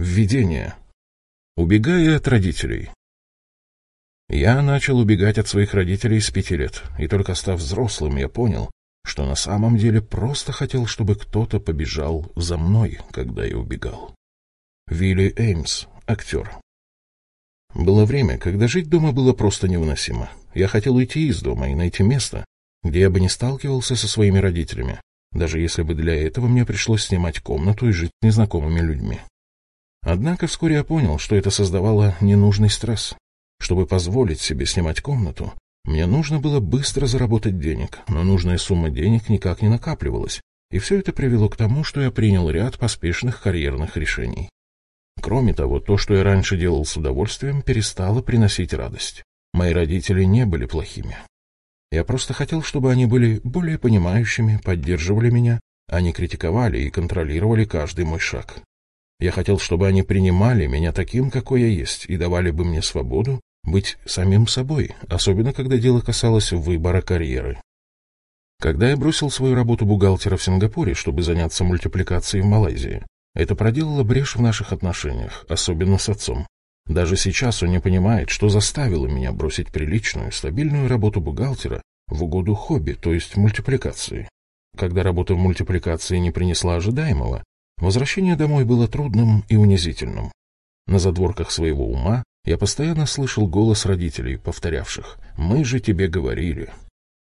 Введение. Убегая от родителей. Я начал убегать от своих родителей с пяти лет, и только став взрослым, я понял, что на самом деле просто хотел, чтобы кто-то побежал за мной, когда я убегал. Вилли Эймс, актер. Было время, когда жить дома было просто невыносимо. Я хотел уйти из дома и найти место, где я бы не сталкивался со своими родителями, даже если бы для этого мне пришлось снимать комнату и жить с незнакомыми людьми. Однако вскоре я понял, что это создавало ненужный стресс. Чтобы позволить себе снимать комнату, мне нужно было быстро заработать денег, но нужная сумма денег никак не накапливалась, и все это привело к тому, что я принял ряд поспешных карьерных решений. Кроме того, то, что я раньше делал с удовольствием, перестало приносить радость. Мои родители не были плохими. Я просто хотел, чтобы они были более понимающими, поддерживали меня, а не критиковали и контролировали каждый мой шаг. Я хотел, чтобы они принимали меня таким, какой я есть, и давали бы мне свободу быть самим собой, особенно когда дело касалось выбора карьеры. Когда я бросил свою работу бухгалтера в Сингапуре, чтобы заняться мультипликацией в Малайзии, это проделало брешь в наших отношениях, особенно с отцом. Даже сейчас он не понимает, что заставило меня бросить приличную, стабильную работу бухгалтера в угоду хобби, то есть мультипликации. Когда работа в мультипликации не принесла ожидаемого, возвращение домой было трудным и унизительным. На задворках своего ума я постоянно слышал голос родителей, повторявших «Мы же тебе говорили».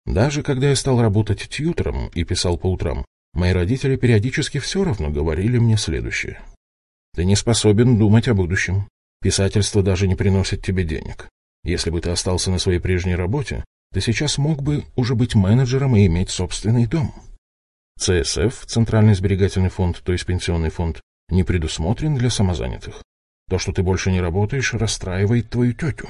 Даже когда я стал работать тьютером и писал по утрам, мои родители периодически все равно говорили мне следующее. «Ты не способен думать о будущем. Писательство даже не приносит тебе денег. Если бы ты остался на своей прежней работе, ты сейчас мог бы уже быть менеджером и иметь собственный дом». ЦСФ, Центральный сберегательный фонд, то есть пенсионный фонд, не предусмотрен для самозанятых. То, что ты больше не работаешь, расстраивает твою тетю.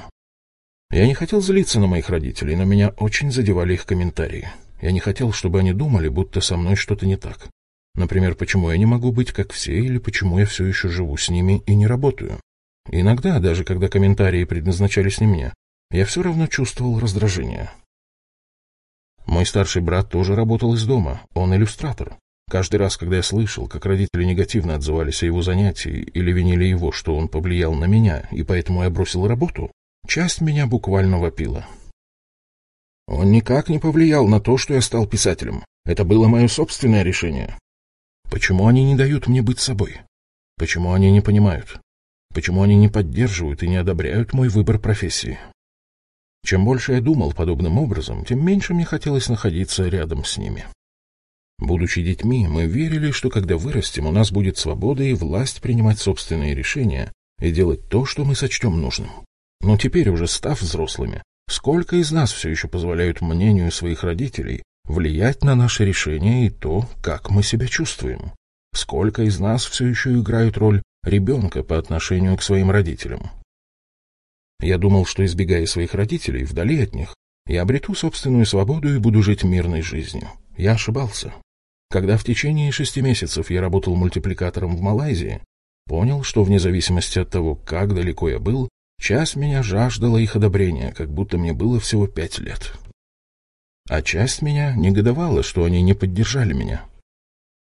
Я не хотел злиться на моих родителей, но меня очень задевали их комментарии. Я не хотел, чтобы они думали, будто со мной что-то не так. Например, почему я не могу быть как все, или почему я все еще живу с ними и не работаю. Иногда, даже когда комментарии предназначались не мне, я все равно чувствовал раздражение. Мой старший брат тоже работал из дома, он иллюстратор. Каждый раз, когда я слышал, как родители негативно отзывались о его занятии или винили его, что он повлиял на меня, и поэтому я бросил работу, часть меня буквально вопила. Он никак не повлиял на то, что я стал писателем. Это было мое собственное решение. Почему они не дают мне быть собой? Почему они не понимают? Почему они не поддерживают и не одобряют мой выбор профессии? Чем больше я думал подобным образом, тем меньше мне хотелось находиться рядом с ними. Будучи детьми, мы верили, что когда вырастем, у нас будет свобода и власть принимать собственные решения и делать то, что мы сочтем нужным. Но теперь, уже став взрослыми, сколько из нас все еще позволяют мнению своих родителей влиять на наши решения и то, как мы себя чувствуем? Сколько из нас все еще играют роль ребенка по отношению к своим родителям? Я думал, что, избегая своих родителей, вдали от них, я обрету собственную свободу и буду жить мирной жизнью. Я ошибался. Когда в течение шести месяцев я работал мультипликатором в Малайзии, понял, что вне зависимости от того, как далеко я был, часть меня жаждала их одобрения, как будто мне было всего пять лет. А часть меня негодовала, что они не поддержали меня.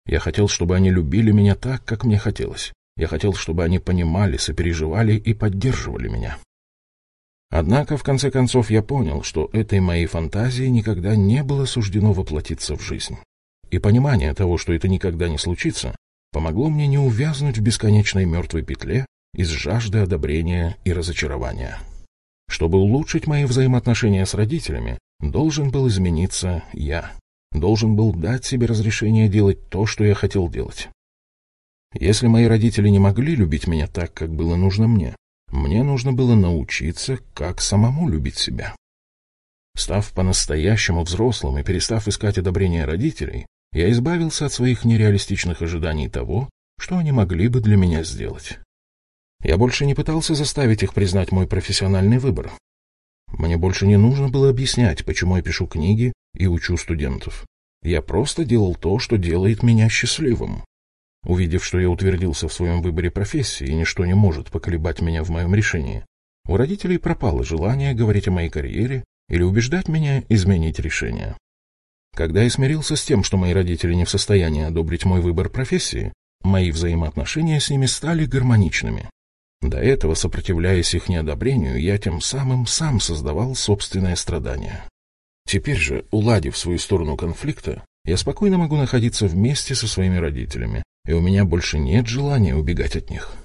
Я хотел, чтобы они любили меня так, как мне хотелось. Я хотел, чтобы они понимали, сопереживали и поддерживали меня. Однако, в конце концов, я понял, что этой моей фантазии никогда не было суждено воплотиться в жизнь и понимание того, что это никогда не случится, помогло мне не увязнуть в бесконечной мертвой петле из жажды одобрения и разочарования. Чтобы улучшить мои взаимоотношения с родителями, должен был измениться я. Должен был дать себе разрешение делать то, что я хотел делать. Если мои родители не могли любить меня так, как было нужно мне, мне нужно было научиться, как самому любить себя. Став по-настоящему взрослым и перестав искать одобрения родителей, я избавился от своих нереалистичных ожиданий того, что они могли бы для меня сделать. Я больше не пытался заставить их признать мой профессиональный выбор. Мне больше не нужно было объяснять, почему я пишу книги и учу студентов. Я просто делал то, что делает меня счастливым. Увидев, что я утвердился в своем выборе профессии и ничто не может поколебать меня в моем решении, у родителей пропало желание говорить о моей карьере или убеждать меня изменить решение. Когда я смирился с тем, что мои родители не в состоянии одобрить мой выбор профессии, мои взаимоотношения с ними стали гармоничными. До этого, сопротивляясь их неодобрению, я тем самым сам создавал собственное страдание. Теперь же, уладив свою сторону конфликта, я спокойно могу находиться вместе со своими родителями, и у меня больше нет желания убегать от них.